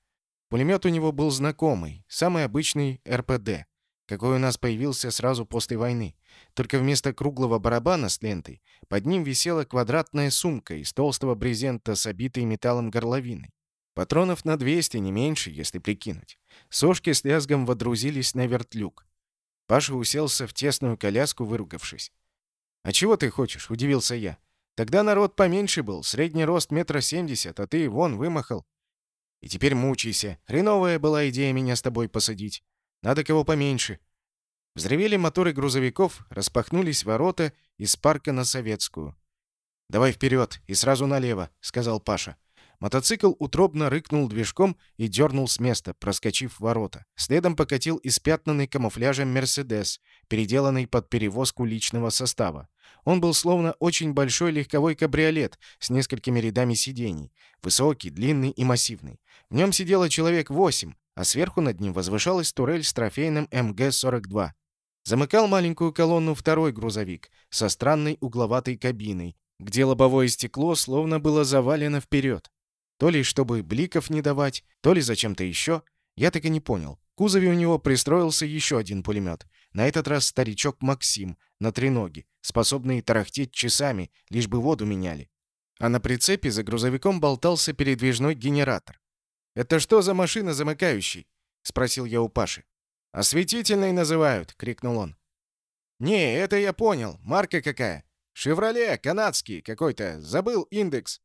Пулемет у него был знакомый, самый обычный РПД, какой у нас появился сразу после войны. Только вместо круглого барабана с лентой под ним висела квадратная сумка из толстого брезента с обитой металлом горловиной. Патронов на 200, не меньше, если прикинуть. Сошки с лязгом водрузились на вертлюг. Паша уселся в тесную коляску, выругавшись. «А чего ты хочешь?» — удивился я. «Тогда народ поменьше был, средний рост метра семьдесят, а ты вон вымахал. И теперь мучайся. Хреновая была идея меня с тобой посадить. Надо кого поменьше». Взревели моторы грузовиков, распахнулись ворота из парка на Советскую. «Давай вперед и сразу налево», — сказал Паша. Мотоцикл утробно рыкнул движком и дернул с места, проскочив ворота. Следом покатил испятнанный камуфляжем «Мерседес», переделанный под перевозку личного состава. Он был словно очень большой легковой кабриолет с несколькими рядами сидений. Высокий, длинный и массивный. В нем сидело человек восемь, а сверху над ним возвышалась турель с трофейным МГ-42. Замыкал маленькую колонну второй грузовик со странной угловатой кабиной, где лобовое стекло словно было завалено вперед. То ли чтобы бликов не давать, то ли зачем-то еще. Я так и не понял. В кузове у него пристроился еще один пулемет. На этот раз старичок Максим, на треноге, способный тарахтеть часами, лишь бы воду меняли. А на прицепе за грузовиком болтался передвижной генератор. «Это что за машина замыкающий?» — спросил я у Паши. «Осветительной называют!» — крикнул он. «Не, это я понял. Марка какая? «Шевроле, канадский какой-то. Забыл индекс.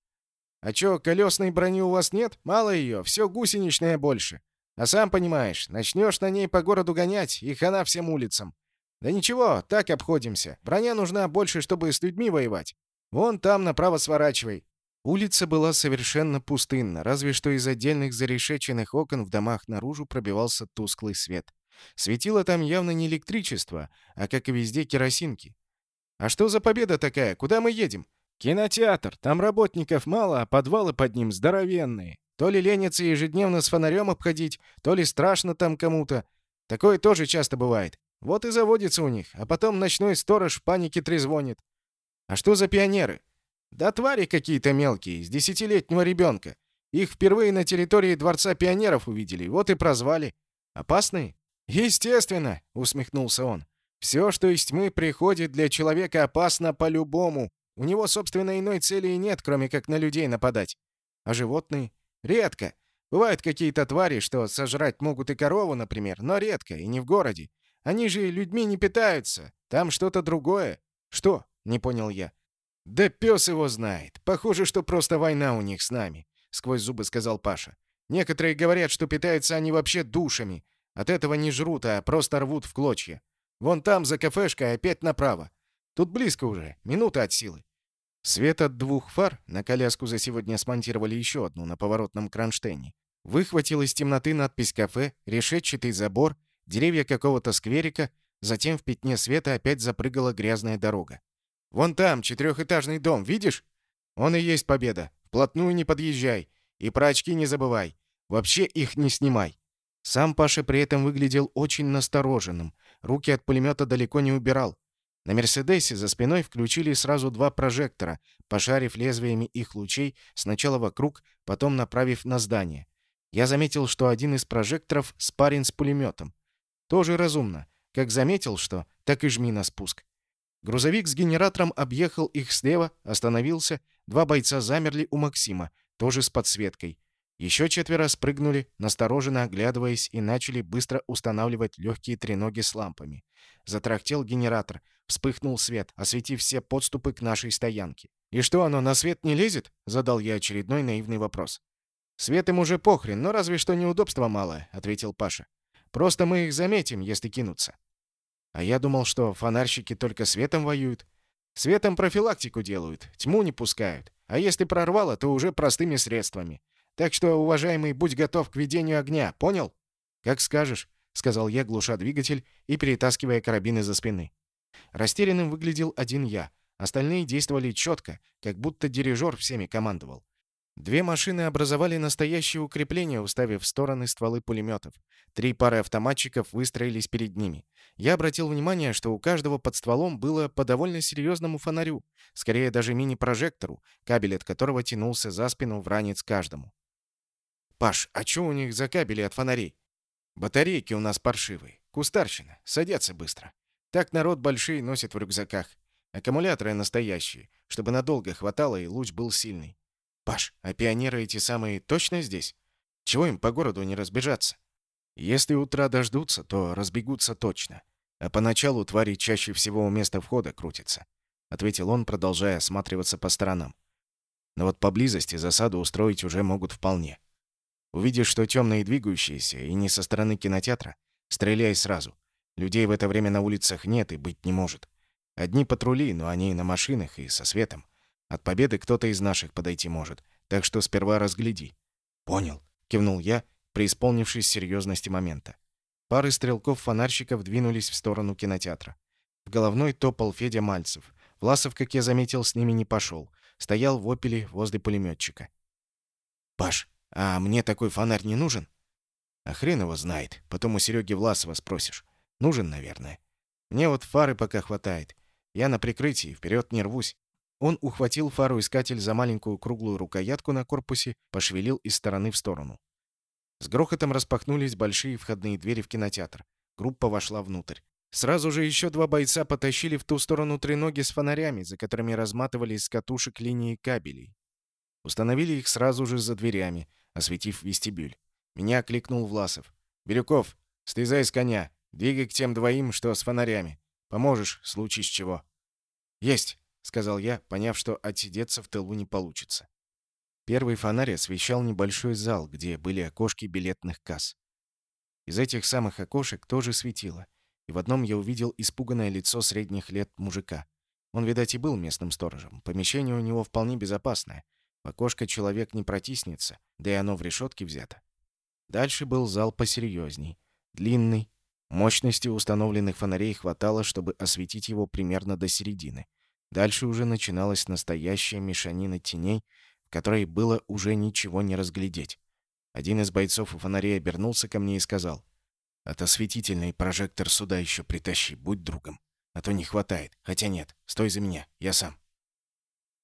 А чё, колесной брони у вас нет? Мало ее, все гусеничное больше. А сам понимаешь, начнешь на ней по городу гонять, и хана всем улицам. Да ничего, так обходимся. Броня нужна больше, чтобы с людьми воевать. Вон там направо сворачивай. Улица была совершенно пустынна, разве что из отдельных зарешеченных окон в домах наружу пробивался тусклый свет. Светило там явно не электричество, а, как и везде, керосинки. «А что за победа такая? Куда мы едем?» «Кинотеатр. Там работников мало, а подвалы под ним здоровенные. То ли ленятся ежедневно с фонарем обходить, то ли страшно там кому-то. Такое тоже часто бывает. Вот и заводится у них, а потом ночной сторож в панике трезвонит. А что за пионеры? Да твари какие-то мелкие, с десятилетнего ребенка. Их впервые на территории Дворца пионеров увидели, вот и прозвали. Опасные? Естественно, усмехнулся он. Все, что из тьмы приходит для человека опасно по-любому. У него, собственно, иной цели и нет, кроме как на людей нападать. А животные? Редко. Бывают какие-то твари, что сожрать могут и корову, например, но редко, и не в городе. Они же людьми не питаются. Там что-то другое. Что? Не понял я. Да пес его знает. Похоже, что просто война у них с нами, сквозь зубы сказал Паша. Некоторые говорят, что питаются они вообще душами. От этого не жрут, а просто рвут в клочья. Вон там, за кафешкой, опять направо. Тут близко уже, минута от силы. Свет от двух фар, на коляску за сегодня смонтировали еще одну на поворотном кронштейне, выхватил из темноты надпись «Кафе», решетчатый забор, деревья какого-то скверика, затем в пятне света опять запрыгала грязная дорога. «Вон там, четырехэтажный дом, видишь? Он и есть победа. Вплотную не подъезжай. И про очки не забывай. Вообще их не снимай». Сам Паша при этом выглядел очень настороженным, руки от пулемета далеко не убирал. На «Мерседесе» за спиной включили сразу два прожектора, пошарив лезвиями их лучей сначала вокруг, потом направив на здание. Я заметил, что один из прожекторов спарен с пулеметом. Тоже разумно. Как заметил, что, так и жми на спуск. Грузовик с генератором объехал их слева, остановился. Два бойца замерли у Максима, тоже с подсветкой. Еще четверо спрыгнули, настороженно оглядываясь, и начали быстро устанавливать легкие треноги с лампами. Затрахтел генератор. Вспыхнул свет, осветив все подступы к нашей стоянке. «И что, оно на свет не лезет?» — задал я очередной наивный вопрос. «Свет им уже похрен, но разве что неудобства мало», — ответил Паша. «Просто мы их заметим, если кинутся». А я думал, что фонарщики только светом воюют. Светом профилактику делают, тьму не пускают. А если прорвало, то уже простыми средствами. Так что, уважаемый, будь готов к ведению огня, понял? Как скажешь, сказал я, глуша двигатель и перетаскивая карабины за спины. Растерянным выглядел один я. Остальные действовали четко, как будто дирижер всеми командовал. Две машины образовали настоящее укрепление, уставив в стороны стволы пулеметов. Три пары автоматчиков выстроились перед ними. Я обратил внимание, что у каждого под стволом было по довольно серьезному фонарю, скорее даже мини-прожектору, кабель от которого тянулся за спину в ранец каждому. «Паш, а что у них за кабели от фонарей?» «Батарейки у нас паршивые. Кустарщина. Садятся быстро. Так народ большие носит в рюкзаках. Аккумуляторы настоящие, чтобы надолго хватало и луч был сильный. Паш, а пионеры эти самые точно здесь? Чего им по городу не разбежаться? Если утра дождутся, то разбегутся точно. А поначалу твари чаще всего у места входа крутятся, ответил он, продолжая осматриваться по сторонам. Но вот поблизости засаду устроить уже могут вполне. Увидишь, что темные двигающиеся и не со стороны кинотеатра, стреляй сразу. Людей в это время на улицах нет и быть не может. Одни патрули, но они на машинах и со светом. От победы кто-то из наших подойти может, так что сперва разгляди». «Понял», — кивнул я, преисполнившись серьезности момента. Пары стрелков-фонарщиков двинулись в сторону кинотеатра. В головной топал Федя Мальцев. Власов, как я заметил, с ними не пошел. Стоял в опеле возле пулеметчика. «Паш, а мне такой фонарь не нужен?» «А хрен его знает. Потом у Сереги Власова спросишь. Нужен, наверное. Мне вот фары пока хватает. Я на прикрытии, вперед не рвусь. Он ухватил фару-искатель за маленькую круглую рукоятку на корпусе, пошевелил из стороны в сторону. С грохотом распахнулись большие входные двери в кинотеатр. Группа вошла внутрь. Сразу же еще два бойца потащили в ту сторону треноги с фонарями, за которыми разматывались с катушек линии кабелей. Установили их сразу же за дверями, осветив вестибюль. Меня окликнул Власов. «Бирюков, слезай с коня, двигай к тем двоим, что с фонарями. Поможешь, в случае с чего». «Есть!» сказал я, поняв, что отсидеться в тылу не получится. Первый фонарь освещал небольшой зал, где были окошки билетных касс. Из этих самых окошек тоже светило, и в одном я увидел испуганное лицо средних лет мужика. Он, видать, и был местным сторожем. Помещение у него вполне безопасное. В окошко человек не протиснется, да и оно в решетке взято. Дальше был зал посерьезней. Длинный. Мощности установленных фонарей хватало, чтобы осветить его примерно до середины. Дальше уже начиналась настоящая мешанина теней, в которой было уже ничего не разглядеть. Один из бойцов у фонарей обернулся ко мне и сказал, «От осветительный прожектор сюда еще притащи, будь другом. А то не хватает. Хотя нет, стой за меня, я сам».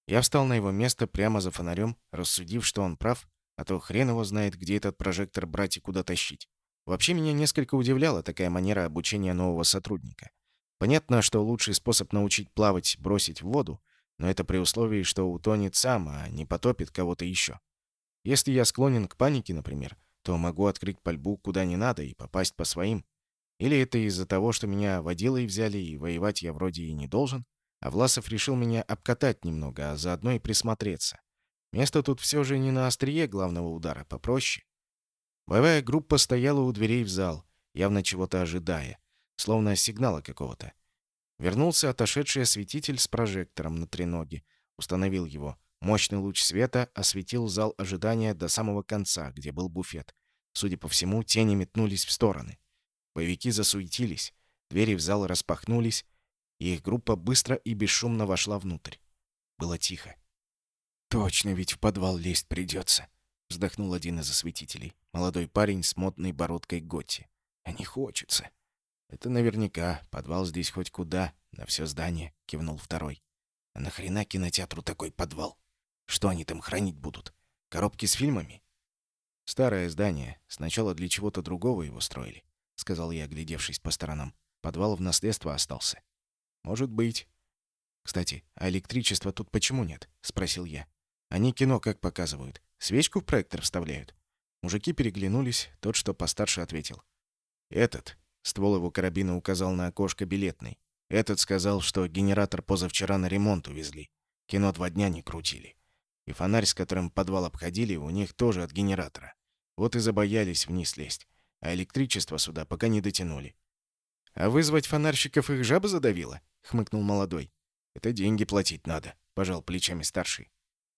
Я встал на его место прямо за фонарем, рассудив, что он прав, а то хрен его знает, где этот прожектор брать и куда тащить. Вообще меня несколько удивляла такая манера обучения нового сотрудника. Понятно, что лучший способ научить плавать — бросить в воду, но это при условии, что утонет сам, а не потопит кого-то еще. Если я склонен к панике, например, то могу открыть пальбу куда не надо и попасть по своим. Или это из-за того, что меня водилой взяли, и воевать я вроде и не должен, а Власов решил меня обкатать немного, а заодно и присмотреться. Место тут все же не на острие главного удара, попроще. Боевая группа стояла у дверей в зал, явно чего-то ожидая словно сигнала какого-то. Вернулся отошедший осветитель с прожектором на треноге, установил его. Мощный луч света осветил зал ожидания до самого конца, где был буфет. Судя по всему, тени метнулись в стороны. Боевики засуетились, двери в зал распахнулись, и их группа быстро и бесшумно вошла внутрь. Было тихо. «Точно ведь в подвал лезть придется», — вздохнул один из осветителей, молодой парень с модной бородкой Готти. «А не хочется». «Это наверняка. Подвал здесь хоть куда, на все здание», — кивнул второй. «А нахрена кинотеатру такой подвал? Что они там хранить будут? Коробки с фильмами?» «Старое здание. Сначала для чего-то другого его строили», — сказал я, оглядевшись по сторонам. «Подвал в наследство остался». «Может быть». «Кстати, а электричества тут почему нет?» — спросил я. «Они кино как показывают? Свечку в проектор вставляют?» Мужики переглянулись, тот, что постарше, ответил. «Этот, Ствол его карабина указал на окошко билетной. Этот сказал, что генератор позавчера на ремонт увезли. Кино два дня не крутили. И фонарь, с которым подвал обходили, у них тоже от генератора. Вот и забоялись вниз лезть. А электричество сюда пока не дотянули. «А вызвать фонарщиков их жаба задавила?» — хмыкнул молодой. «Это деньги платить надо», — пожал плечами старший.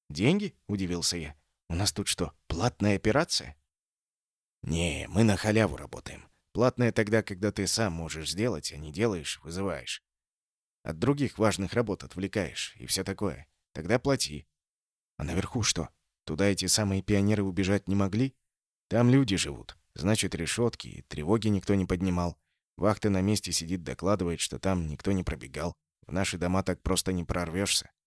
«Деньги?» — удивился я. «У нас тут что, платная операция?» «Не, мы на халяву работаем. Платное тогда, когда ты сам можешь сделать, а не делаешь, вызываешь. От других важных работ отвлекаешь и все такое. Тогда плати. А наверху что? Туда эти самые пионеры убежать не могли? Там люди живут. Значит, решетки и тревоги никто не поднимал. Вахта на месте сидит, докладывает, что там никто не пробегал. В наши дома так просто не прорвешься.